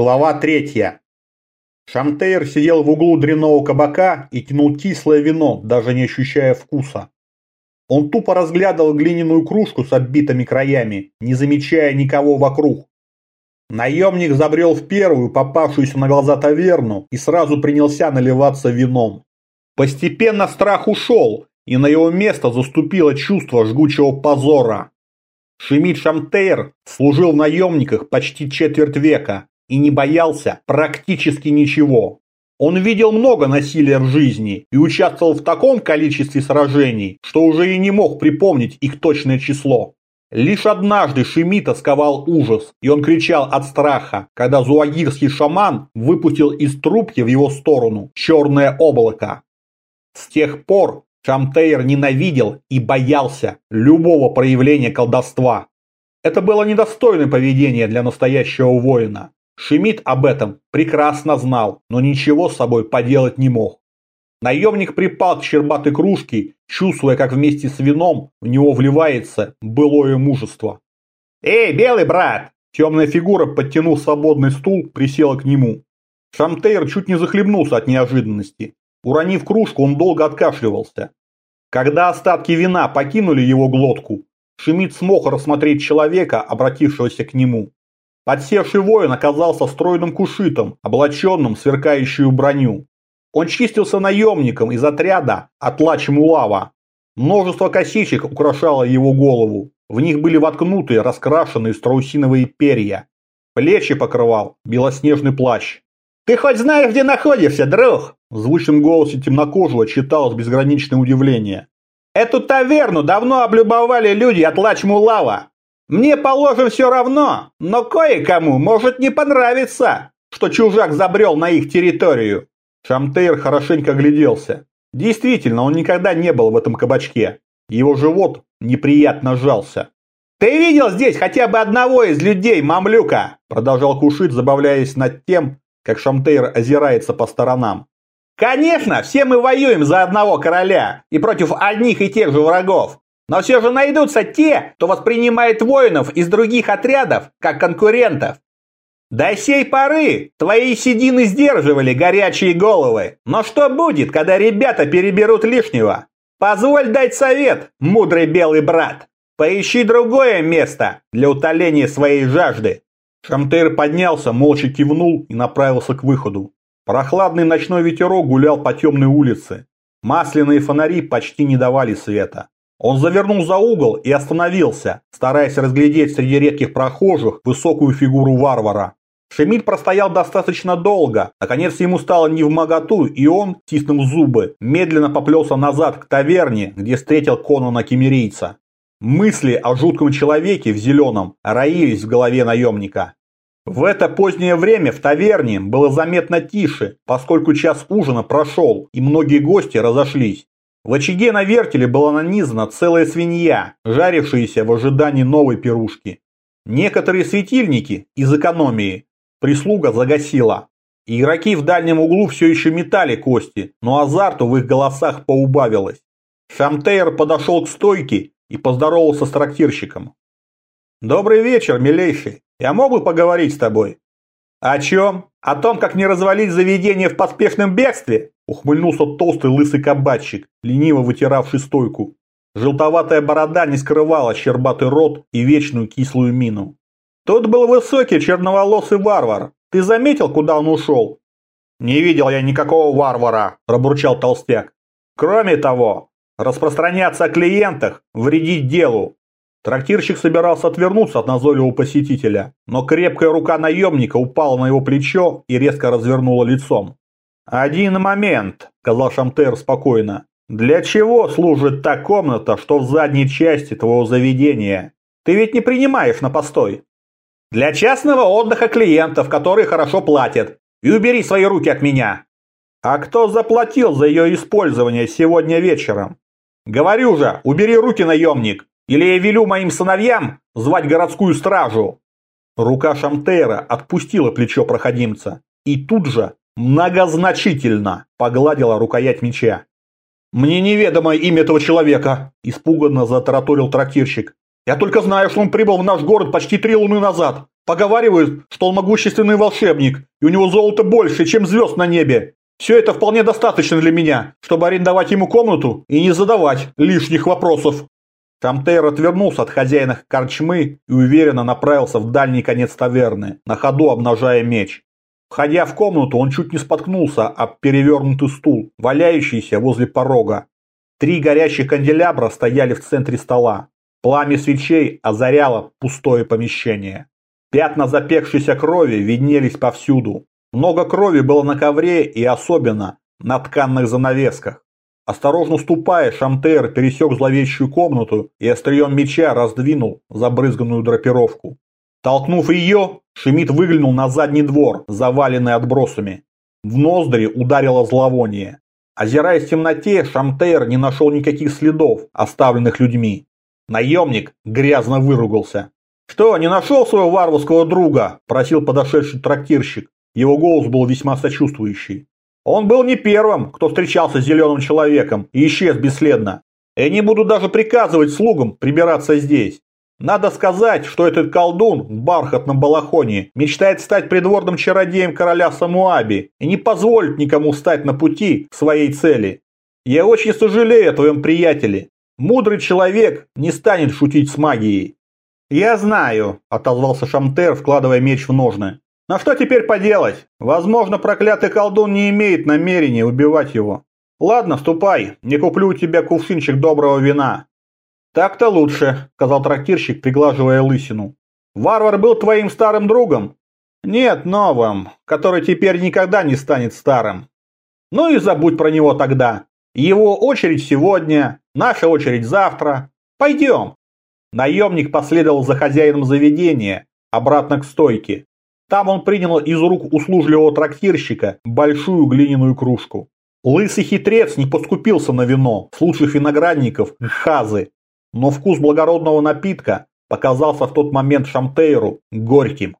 Глава третья. Шамтейр сидел в углу дрянного кабака и тянул кислое вино, даже не ощущая вкуса. Он тупо разглядывал глиняную кружку с оббитыми краями, не замечая никого вокруг. Наемник забрел в первую попавшуюся на глаза таверну и сразу принялся наливаться вином. Постепенно страх ушел, и на его место заступило чувство жгучего позора. Шемид Шамтейр служил в наемниках почти четверть века и не боялся практически ничего. Он видел много насилия в жизни и участвовал в таком количестве сражений, что уже и не мог припомнить их точное число. Лишь однажды Шемита сковал ужас, и он кричал от страха, когда зуагирский шаман выпустил из трубки в его сторону черное облако. С тех пор Шамтейр ненавидел и боялся любого проявления колдовства. Это было недостойное поведение для настоящего воина. Шемид об этом прекрасно знал, но ничего с собой поделать не мог. Наемник припал к щербатой кружке, чувствуя, как вместе с вином в него вливается былое мужество. «Эй, белый брат!» Темная фигура, подтянув свободный стул, присела к нему. Шамтейр чуть не захлебнулся от неожиданности. Уронив кружку, он долго откашливался. Когда остатки вина покинули его глотку, Шемид смог рассмотреть человека, обратившегося к нему. Подсевший воин оказался стройным кушитом, облаченным в сверкающую броню. Он чистился наемником из отряда Атлач Мулава. Множество косичек украшало его голову. В них были воткнуты раскрашенные страусиновые перья. Плечи покрывал белоснежный плащ. «Ты хоть знаешь, где находишься, друг?» В звучном голосе темнокожего читалось безграничное удивление. «Эту таверну давно облюбовали люди от Лач-Мулава. Мне, положим, все равно, но кое-кому может не понравиться, что чужак забрел на их территорию». Шамтейр хорошенько огляделся. Действительно, он никогда не был в этом кабачке. Его живот неприятно сжался. «Ты видел здесь хотя бы одного из людей, мамлюка?» Продолжал Кушит, забавляясь над тем, как Шамтейр озирается по сторонам. «Конечно, все мы воюем за одного короля и против одних и тех же врагов. Но все же найдутся те, кто воспринимает воинов из других отрядов как конкурентов. До сей поры твои седины сдерживали горячие головы. Но что будет, когда ребята переберут лишнего? Позволь дать совет, мудрый белый брат. Поищи другое место для утоления своей жажды. Шамтейр поднялся, молча кивнул и направился к выходу. Прохладный ночной ветерок гулял по темной улице. Масляные фонари почти не давали света. Он завернул за угол и остановился, стараясь разглядеть среди редких прохожих высокую фигуру варвара. Шемид простоял достаточно долго, наконец ему стало невмоготу, и он, тиснув зубы, медленно поплелся назад к таверне, где встретил Конана Кемерийца. Мысли о жутком человеке в зеленом роились в голове наемника. В это позднее время в таверне было заметно тише, поскольку час ужина прошел, и многие гости разошлись. В очаге на вертеле была нанизана целая свинья, жарившаяся в ожидании новой пирушки. Некоторые светильники из экономии прислуга загасила. Игроки в дальнем углу все еще метали кости, но азарту в их голосах поубавилось. Шамтейр подошел к стойке и поздоровался с трактирщиком. «Добрый вечер, милейший. Я мог бы поговорить с тобой?» «О чем? О том, как не развалить заведение в поспешном бегстве?» Ухмыльнулся толстый лысый кабачик, лениво вытиравший стойку. Желтоватая борода не скрывала щербатый рот и вечную кислую мину. Тут был высокий черноволосый варвар. Ты заметил, куда он ушел? Не видел я никакого варвара, пробурчал толстяк. Кроме того, распространяться о клиентах, вредить делу. Трактирщик собирался отвернуться от назойливого посетителя, но крепкая рука наемника упала на его плечо и резко развернула лицом. «Один момент», – сказал Шамтер спокойно. «Для чего служит та комната, что в задней части твоего заведения? Ты ведь не принимаешь на постой». «Для частного отдыха клиентов, которые хорошо платят. И убери свои руки от меня». «А кто заплатил за ее использование сегодня вечером?» «Говорю же, убери руки, наемник, или я велю моим сыновьям звать городскую стражу». Рука Шамтера отпустила плечо проходимца, и тут же многозначительно погладила рукоять меча. «Мне неведомо имя этого человека», – испуганно затараторил трактирщик. «Я только знаю, что он прибыл в наш город почти три луны назад. Поговаривают, что он могущественный волшебник, и у него золота больше, чем звезд на небе. Все это вполне достаточно для меня, чтобы арендовать ему комнату и не задавать лишних вопросов. Шамтейр отвернулся от хозяина корчмы и уверенно направился в дальний конец таверны, на ходу обнажая меч. Входя в комнату, он чуть не споткнулся об перевернутый стул, валяющийся возле порога. Три горящих канделябра стояли в центре стола. Пламя свечей озаряло пустое помещение. Пятна запекшейся крови виднелись повсюду. Много крови было на ковре и особенно на тканных занавесках. Осторожно ступая, Шамтер пересек зловещую комнату и острием меча раздвинул забрызганную драпировку. Толкнув ее, Шемид выглянул на задний двор, заваленный отбросами. В ноздри ударило зловоние. Озираясь в темноте, Шамтейр не нашел никаких следов, оставленных людьми. Наемник грязно выругался. «Что, не нашел своего варварского друга?» – просил подошедший трактирщик. Его голос был весьма сочувствующий. «Он был не первым, кто встречался с зеленым человеком и исчез бесследно. Я не буду даже приказывать слугам прибираться здесь. Надо сказать, что этот колдун в бархатном балахоне мечтает стать придворным чародеем короля Самуаби и не позволит никому стать на пути к своей цели. Я очень сожалею о твоем приятеле. Мудрый человек не станет шутить с магией. «Я знаю», – отозвался Шамтер, вкладывая меч в ножны. «Но что теперь поделать? Возможно, проклятый колдун не имеет намерения убивать его. Ладно, ступай, не куплю у тебя кувшинчик доброго вина. «Так-то лучше», – сказал трактирщик, приглаживая лысину. «Варвар был твоим старым другом?» «Нет, новым, который теперь никогда не станет старым». «Ну и забудь про него тогда. Его очередь сегодня, наша очередь завтра. Пойдем». Наемник последовал за хозяином заведения, обратно к стойке. Там он принял из рук услужливого трактирщика большую глиняную кружку. Лысый хитрец не поскупился на вино с лучших виноградников Гхазы, но вкус благородного напитка показался в тот момент Шамтейру горьким.